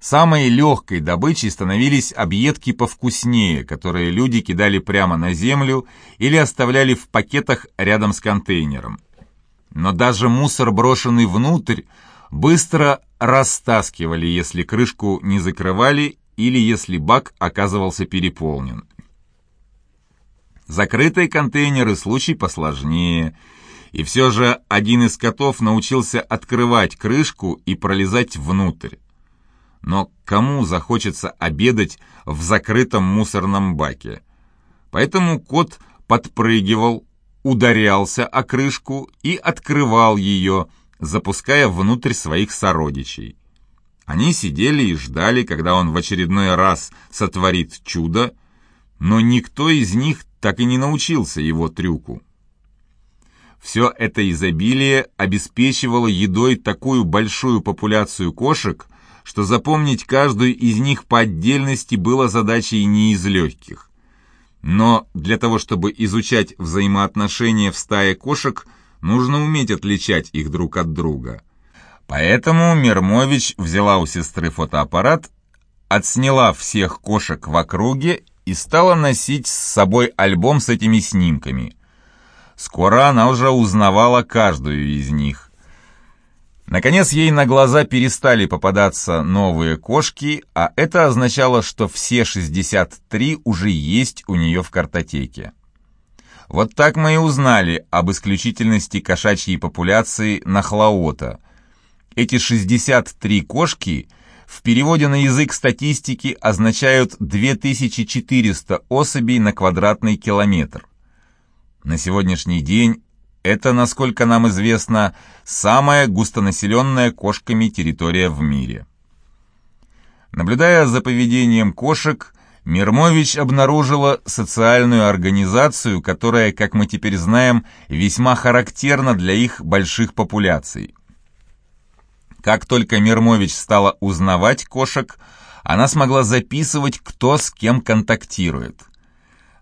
Самой легкой добычей становились объедки повкуснее, которые люди кидали прямо на землю или оставляли в пакетах рядом с контейнером. Но даже мусор, брошенный внутрь, быстро растаскивали, если крышку не закрывали или если бак оказывался переполнен. Закрытые контейнеры случай посложнее, и все же один из котов научился открывать крышку и пролезать внутрь. Но кому захочется обедать в закрытом мусорном баке? Поэтому кот подпрыгивал, ударялся о крышку и открывал ее, запуская внутрь своих сородичей. Они сидели и ждали, когда он в очередной раз сотворит чудо, но никто из них так и не научился его трюку. Все это изобилие обеспечивало едой такую большую популяцию кошек, что запомнить каждую из них по отдельности было задачей не из легких. Но для того, чтобы изучать взаимоотношения в стае кошек, нужно уметь отличать их друг от друга. Поэтому Мирмович взяла у сестры фотоаппарат, отсняла всех кошек в округе и стала носить с собой альбом с этими снимками. Скоро она уже узнавала каждую из них. Наконец ей на глаза перестали попадаться новые кошки, а это означало, что все 63 уже есть у нее в картотеке. Вот так мы и узнали об исключительности кошачьей популяции Нахлаота. Эти 63 кошки в переводе на язык статистики означают 2400 особей на квадратный километр. На сегодняшний день это, насколько нам известно, самая густонаселенная кошками территория в мире. Наблюдая за поведением кошек, Мирмович обнаружила социальную организацию, которая, как мы теперь знаем, весьма характерна для их больших популяций. Как только Мирмович стала узнавать кошек, она смогла записывать, кто с кем контактирует.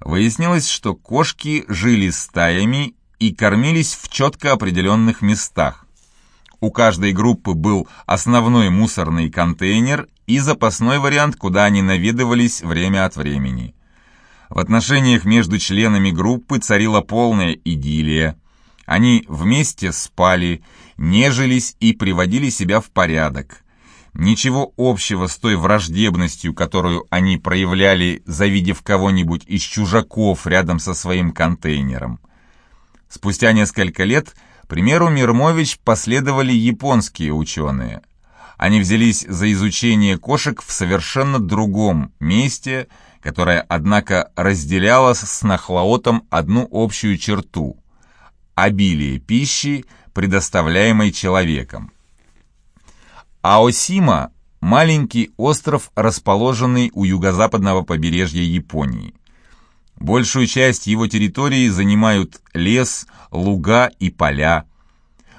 Выяснилось, что кошки жили стаями и кормились в четко определенных местах. У каждой группы был основной мусорный контейнер и запасной вариант, куда они наведывались время от времени. В отношениях между членами группы царила полная идиллия. Они вместе спали, нежились и приводили себя в порядок. Ничего общего с той враждебностью, которую они проявляли, завидев кого-нибудь из чужаков рядом со своим контейнером. Спустя несколько лет примеру Мирмович последовали японские ученые. Они взялись за изучение кошек в совершенно другом месте, которое, однако, разделяло с Нахлаотом одну общую черту – обилие пищи, предоставляемой человеком. Аосима – маленький остров, расположенный у юго-западного побережья Японии. Большую часть его территории занимают лес, луга и поля.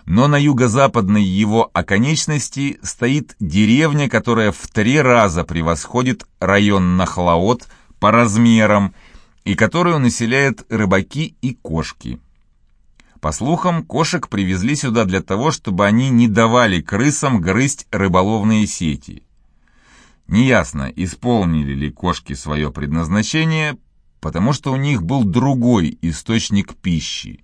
Но на юго-западной его оконечности стоит деревня, которая в три раза превосходит район Нахлаот по размерам и которую населяют рыбаки и кошки. По слухам, кошек привезли сюда для того, чтобы они не давали крысам грызть рыболовные сети. Неясно, исполнили ли кошки свое предназначение, потому что у них был другой источник пищи.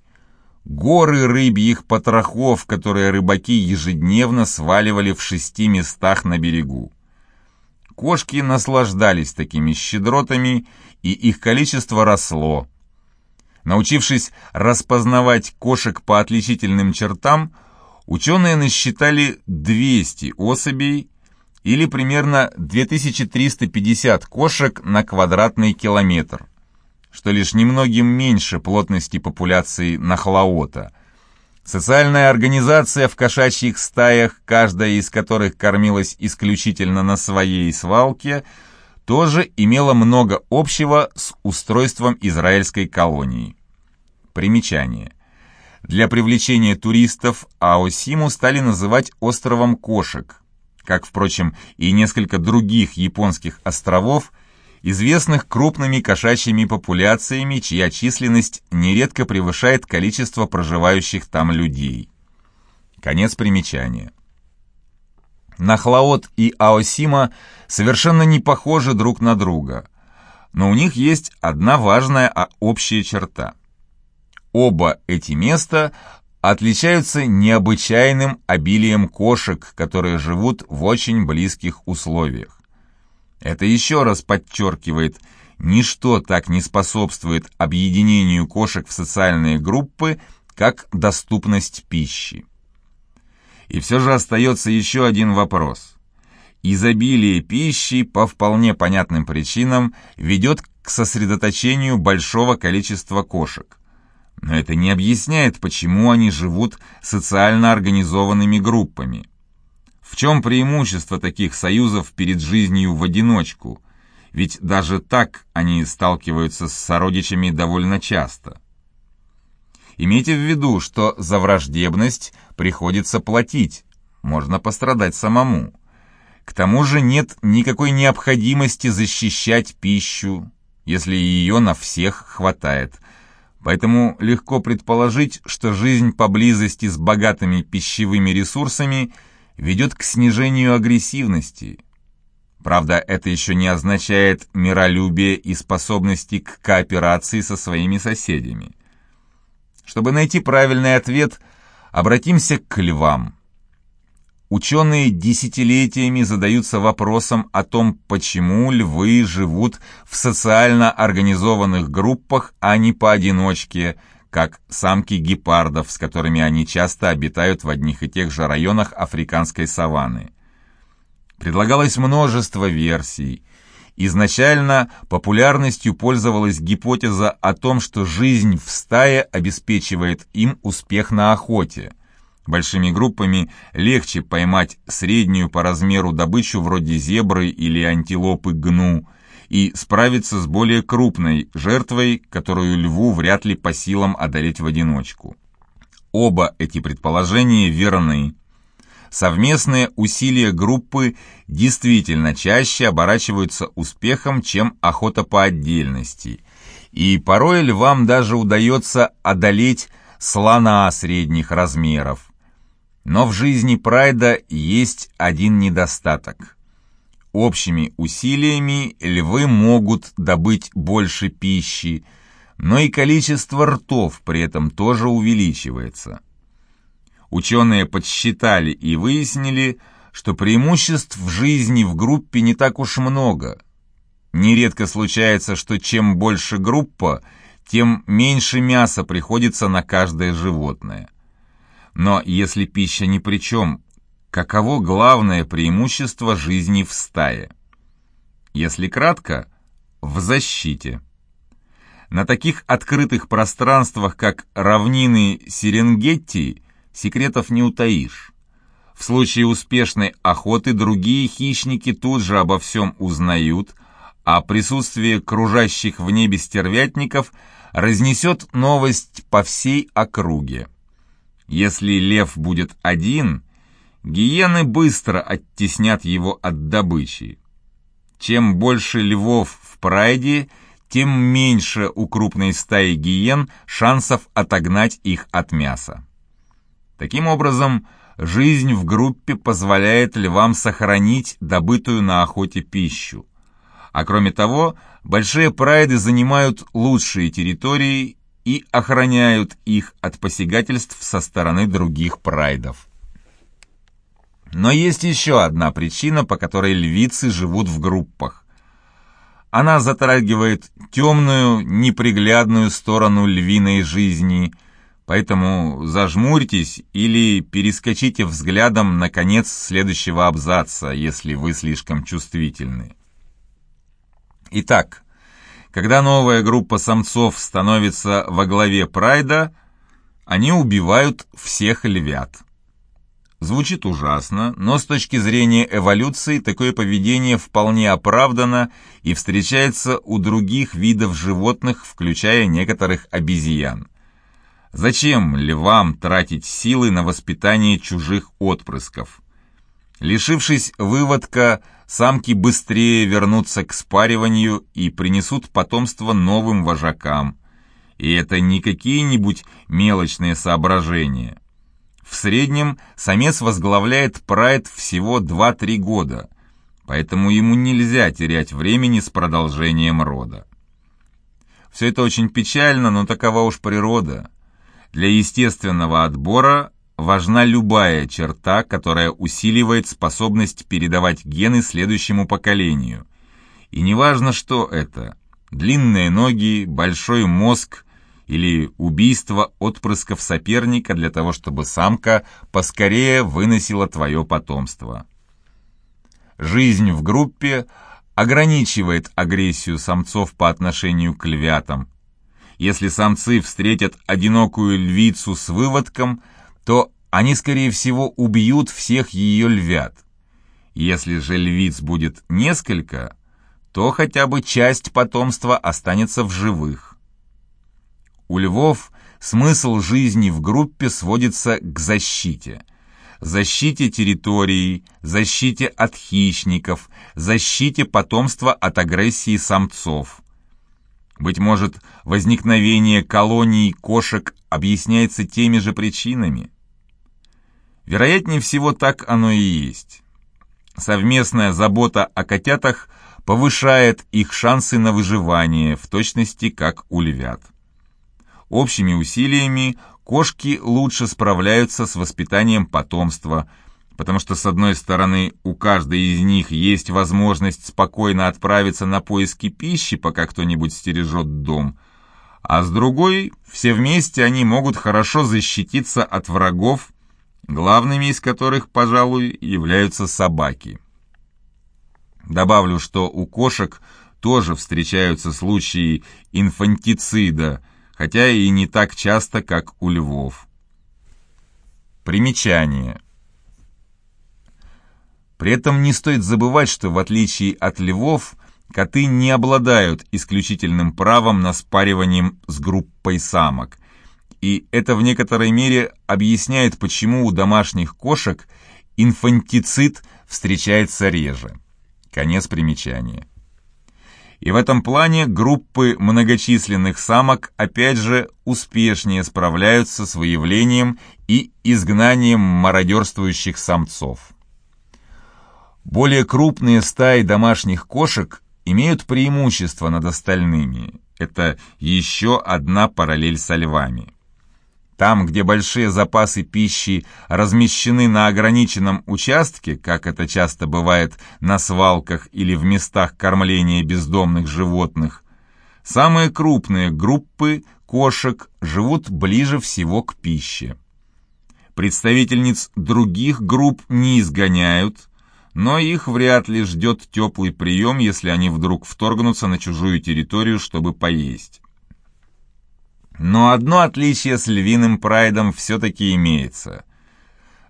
Горы рыбьих потрохов, которые рыбаки ежедневно сваливали в шести местах на берегу. Кошки наслаждались такими щедротами, и их количество росло. Научившись распознавать кошек по отличительным чертам, ученые насчитали 200 особей или примерно 2350 кошек на квадратный километр что лишь немногим меньше плотности популяции нахлаота. Социальная организация в кошачьих стаях, каждая из которых кормилась исключительно на своей свалке, тоже имела много общего с устройством израильской колонии. Примечание. Для привлечения туристов Аосиму стали называть островом кошек, как, впрочем, и несколько других японских островов, известных крупными кошачьими популяциями, чья численность нередко превышает количество проживающих там людей. Конец примечания. Нахлаот и Аосима совершенно не похожи друг на друга, но у них есть одна важная а общая черта. Оба эти места отличаются необычайным обилием кошек, которые живут в очень близких условиях. Это еще раз подчеркивает, ничто так не способствует объединению кошек в социальные группы, как доступность пищи. И все же остается еще один вопрос. Изобилие пищи по вполне понятным причинам ведет к сосредоточению большого количества кошек. Но это не объясняет, почему они живут социально организованными группами. В чем преимущество таких союзов перед жизнью в одиночку? Ведь даже так они сталкиваются с сородичами довольно часто. Имейте в виду, что за враждебность приходится платить, можно пострадать самому. К тому же нет никакой необходимости защищать пищу, если ее на всех хватает – Поэтому легко предположить, что жизнь поблизости с богатыми пищевыми ресурсами ведет к снижению агрессивности. Правда, это еще не означает миролюбие и способности к кооперации со своими соседями. Чтобы найти правильный ответ, обратимся к львам. Ученые десятилетиями задаются вопросом о том, почему львы живут в социально организованных группах, а не поодиночке, как самки гепардов, с которыми они часто обитают в одних и тех же районах африканской саванны. Предлагалось множество версий. Изначально популярностью пользовалась гипотеза о том, что жизнь в стае обеспечивает им успех на охоте – Большими группами легче поймать среднюю по размеру добычу вроде зебры или антилопы гну и справиться с более крупной жертвой, которую льву вряд ли по силам одолеть в одиночку. Оба эти предположения верны. Совместные усилия группы действительно чаще оборачиваются успехом, чем охота по отдельности. И порой львам даже удается одолеть слона средних размеров. Но в жизни Прайда есть один недостаток. Общими усилиями львы могут добыть больше пищи, но и количество ртов при этом тоже увеличивается. Ученые подсчитали и выяснили, что преимуществ в жизни в группе не так уж много. Нередко случается, что чем больше группа, тем меньше мяса приходится на каждое животное. Но если пища ни при чем, каково главное преимущество жизни в стае? Если кратко, в защите. На таких открытых пространствах, как равнины Серенгетти, секретов не утаишь. В случае успешной охоты другие хищники тут же обо всем узнают, а присутствие кружащих в небе стервятников разнесет новость по всей округе. Если лев будет один, гиены быстро оттеснят его от добычи. Чем больше львов в прайде, тем меньше у крупной стаи гиен шансов отогнать их от мяса. Таким образом, жизнь в группе позволяет львам сохранить добытую на охоте пищу. А кроме того, большие прайды занимают лучшие территории и охраняют их от посягательств со стороны других прайдов. Но есть еще одна причина, по которой львицы живут в группах. Она затрагивает темную, неприглядную сторону львиной жизни, поэтому зажмурьтесь или перескочите взглядом на конец следующего абзаца, если вы слишком чувствительны. Итак, когда новая группа самцов становится во главе прайда, они убивают всех львят. Звучит ужасно, но с точки зрения эволюции такое поведение вполне оправдано и встречается у других видов животных, включая некоторых обезьян. Зачем львам тратить силы на воспитание чужих отпрысков? Лишившись выводка, самки быстрее вернутся к спариванию и принесут потомство новым вожакам. И это не какие-нибудь мелочные соображения. В среднем самец возглавляет прайд всего 2-3 года, поэтому ему нельзя терять времени с продолжением рода. Все это очень печально, но такова уж природа. Для естественного отбора важна любая черта, которая усиливает способность передавать гены следующему поколению. И неважно, что это – длинные ноги, большой мозг или убийство отпрысков соперника для того, чтобы самка поскорее выносила твое потомство. Жизнь в группе ограничивает агрессию самцов по отношению к львятам. Если самцы встретят одинокую львицу с выводком, то они, скорее всего, убьют всех ее львят. Если же львиц будет несколько, то хотя бы часть потомства останется в живых. У львов смысл жизни в группе сводится к защите. Защите территории, защите от хищников, защите потомства от агрессии самцов. Быть может, возникновение колоний кошек объясняется теми же причинами. Вероятнее всего, так оно и есть. Совместная забота о котятах повышает их шансы на выживание, в точности как у львят. Общими усилиями кошки лучше справляются с воспитанием потомства, потому что, с одной стороны, у каждой из них есть возможность спокойно отправиться на поиски пищи, пока кто-нибудь стережет дом, а с другой, все вместе они могут хорошо защититься от врагов, главными из которых, пожалуй, являются собаки. Добавлю, что у кошек тоже встречаются случаи инфантицида, хотя и не так часто, как у львов. Примечание. При этом не стоит забывать, что в отличие от львов, коты не обладают исключительным правом на спаривание с группой самок, и это в некоторой мере объясняет, почему у домашних кошек инфантицид встречается реже. Конец примечания. И в этом плане группы многочисленных самок опять же успешнее справляются с выявлением и изгнанием мародерствующих самцов. Более крупные стаи домашних кошек имеют преимущество над остальными. Это еще одна параллель со львами. Там, где большие запасы пищи размещены на ограниченном участке, как это часто бывает на свалках или в местах кормления бездомных животных, самые крупные группы кошек живут ближе всего к пище. Представительниц других групп не изгоняют, но их вряд ли ждет теплый прием, если они вдруг вторгнутся на чужую территорию, чтобы поесть. Но одно отличие с львиным прайдом все-таки имеется.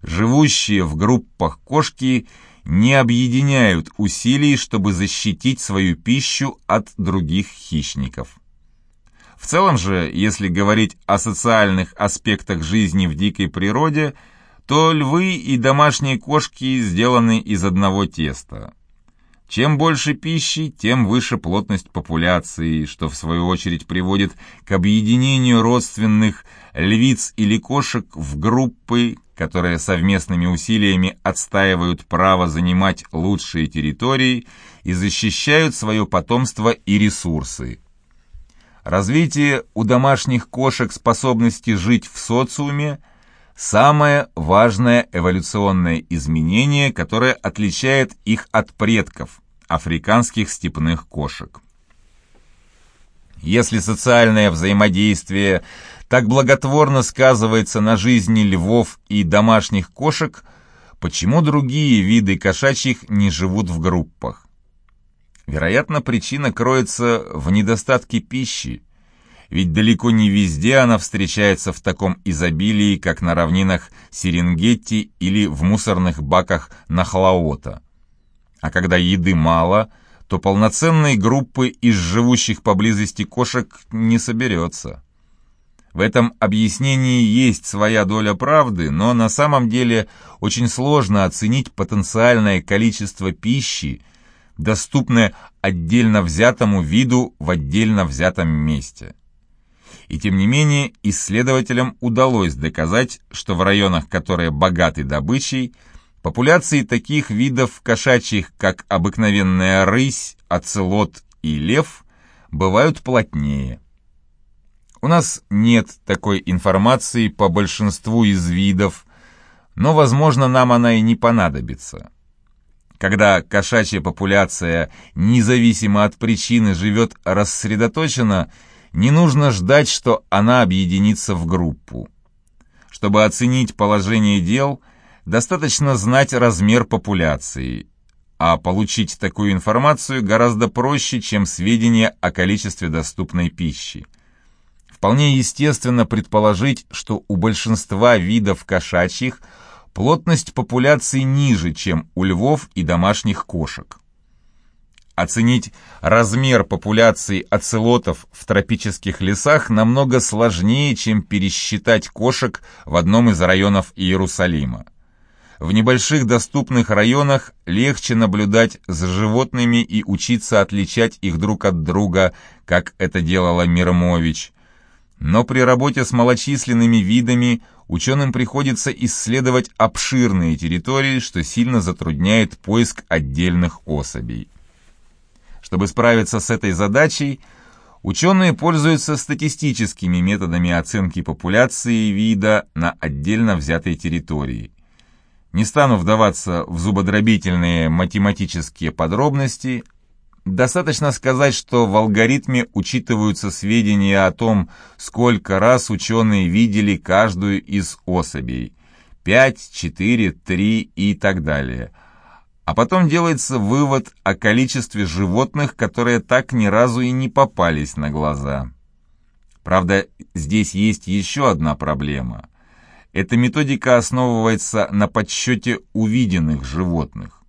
Живущие в группах кошки не объединяют усилий, чтобы защитить свою пищу от других хищников. В целом же, если говорить о социальных аспектах жизни в дикой природе, то львы и домашние кошки сделаны из одного теста. Чем больше пищи, тем выше плотность популяции, что в свою очередь приводит к объединению родственных львиц или кошек в группы, которые совместными усилиями отстаивают право занимать лучшие территории и защищают свое потомство и ресурсы. Развитие у домашних кошек способности жить в социуме – самое важное эволюционное изменение, которое отличает их от предков, африканских степных кошек. Если социальное взаимодействие так благотворно сказывается на жизни львов и домашних кошек, почему другие виды кошачьих не живут в группах? Вероятно, причина кроется в недостатке пищи, ведь далеко не везде она встречается в таком изобилии, как на равнинах Серенгетти или в мусорных баках Нахлаота. А когда еды мало, то полноценной группы из живущих поблизости кошек не соберется. В этом объяснении есть своя доля правды, но на самом деле очень сложно оценить потенциальное количество пищи, доступное отдельно взятому виду в отдельно взятом месте. И тем не менее исследователям удалось доказать, что в районах, которые богаты добычей, популяции таких видов кошачьих, как обыкновенная рысь, оцелот и лев, бывают плотнее. У нас нет такой информации по большинству из видов, но, возможно, нам она и не понадобится. Когда кошачья популяция, независимо от причины, живет рассредоточенно, не нужно ждать, что она объединится в группу. Чтобы оценить положение дел, достаточно знать размер популяции, а получить такую информацию гораздо проще, чем сведения о количестве доступной пищи. Вполне естественно предположить, что у большинства видов кошачьих – плотность популяции ниже, чем у львов и домашних кошек. Оценить размер популяции оцелотов в тропических лесах намного сложнее, чем пересчитать кошек в одном из районов Иерусалима. В небольших доступных районах легче наблюдать за животными и учиться отличать их друг от друга, как это делала Мирмович. Но при работе с малочисленными видами ученым приходится исследовать обширные территории, что сильно затрудняет поиск отдельных особей. Чтобы справиться с этой задачей, ученые пользуются статистическими методами оценки популяции вида на отдельно взятой территории. Не стану вдаваться в зубодробительные математические подробности, Достаточно сказать, что в алгоритме учитываются сведения о том, сколько раз ученые видели каждую из особей. 5, 4, 3 и так далее. А потом делается вывод о количестве животных, которые так ни разу и не попались на глаза. Правда, здесь есть еще одна проблема. Эта методика основывается на подсчете увиденных животных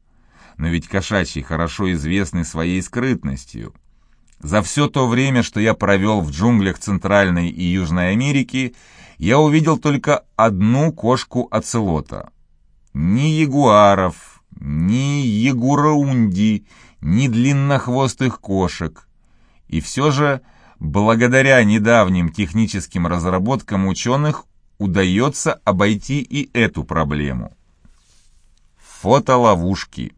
но ведь кошачьи хорошо известны своей скрытностью. За все то время, что я провел в джунглях Центральной и Южной Америки, я увидел только одну кошку-оцелота. Ни ягуаров, ни ягураунди, ни длиннохвостых кошек. И все же, благодаря недавним техническим разработкам ученых, удается обойти и эту проблему. Фотоловушки.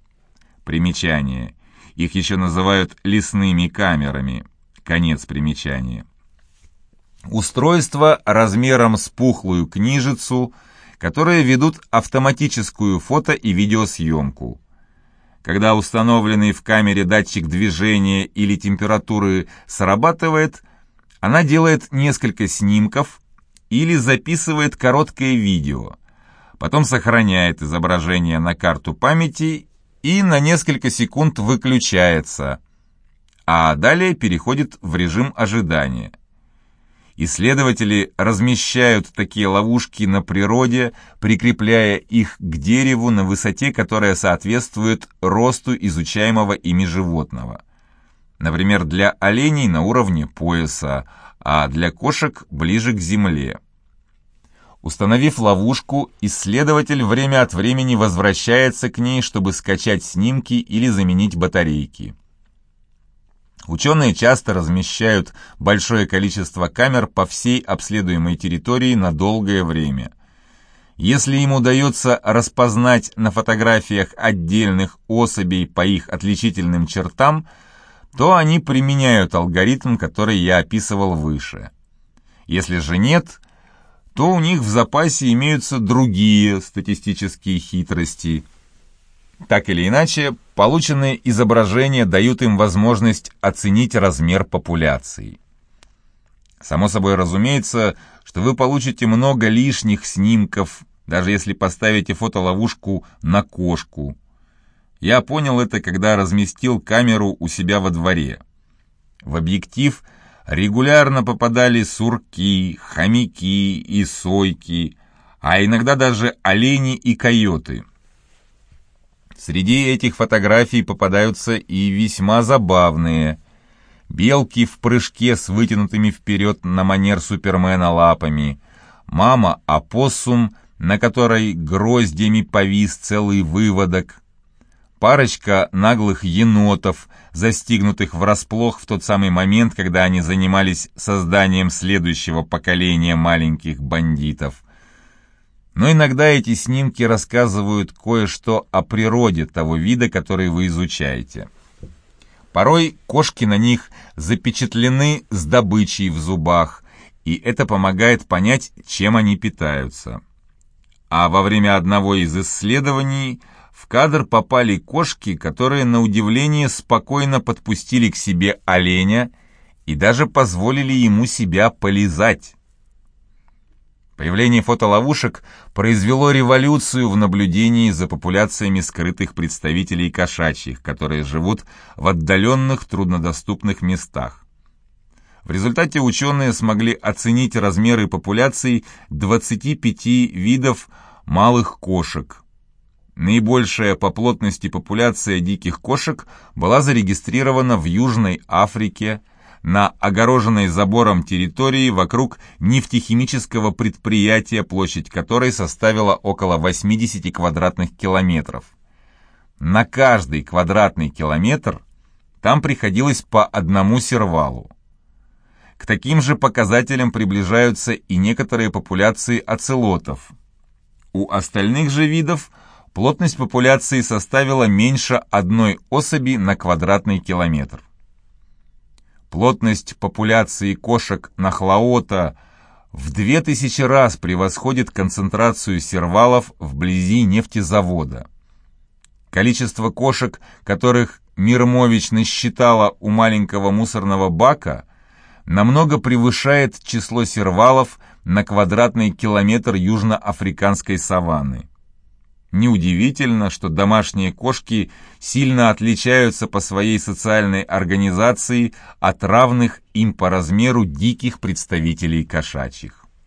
Примечание. Их еще называют лесными камерами. Конец примечания. Устройство размером с пухлую книжицу, которые ведут автоматическую фото- и видеосъемку. Когда установленный в камере датчик движения или температуры срабатывает, она делает несколько снимков или записывает короткое видео, потом сохраняет изображение на карту памяти и на несколько секунд выключается, а далее переходит в режим ожидания. Исследователи размещают такие ловушки на природе, прикрепляя их к дереву на высоте, которая соответствует росту изучаемого ими животного. Например, для оленей на уровне пояса, а для кошек ближе к земле. Установив ловушку, исследователь время от времени возвращается к ней, чтобы скачать снимки или заменить батарейки. Ученые часто размещают большое количество камер по всей обследуемой территории на долгое время. Если им удается распознать на фотографиях отдельных особей по их отличительным чертам, то они применяют алгоритм, который я описывал выше. Если же нет, то у них в запасе имеются другие статистические хитрости. Так или иначе, полученные изображения дают им возможность оценить размер популяции. Само собой разумеется, что вы получите много лишних снимков, даже если поставите фотоловушку на кошку. Я понял это, когда разместил камеру у себя во дворе. В объектив – регулярно попадали сурки, хомяки и сойки, а иногда даже олени и койоты. Среди этих фотографий попадаются и весьма забавные. Белки в прыжке с вытянутыми вперед на манер супермена лапами, мама-опоссум, на которой гроздями повис целый выводок, парочка наглых енотов, застигнутых врасплох в тот самый момент, когда они занимались созданием следующего поколения маленьких бандитов. Но иногда эти снимки рассказывают кое-что о природе того вида, который вы изучаете. Порой кошки на них запечатлены с добычей в зубах, и это помогает понять, чем они питаются. А во время одного из исследований – в кадр попали кошки, которые, на удивление, спокойно подпустили к себе оленя и даже позволили ему себя полизать. Появление фотоловушек произвело революцию в наблюдении за популяциями скрытых представителей кошачьих, которые живут в отдаленных труднодоступных местах. В результате ученые смогли оценить размеры популяций 25 видов малых кошек, Наибольшая по плотности популяция диких кошек была зарегистрирована в Южной Африке, на огороженной забором территории вокруг нефтехимического предприятия, площадь которой составила около 80 квадратных километров. На каждый квадратный километр там приходилось по одному сервалу. К таким же показателям приближаются и некоторые популяции оцелотов. У остальных же видов – плотность популяции составила меньше одной особи на квадратный километр. Плотность популяции кошек нахлаота в 2000 раз превосходит концентрацию сервалов вблизи нефтезавода. Количество кошек, которых Мирмович насчитала у маленького мусорного бака, намного превышает число сервалов на квадратный километр южноафриканской саванны. Неудивительно, что домашние кошки сильно отличаются по своей социальной организации от равных им по размеру диких представителей кошачьих.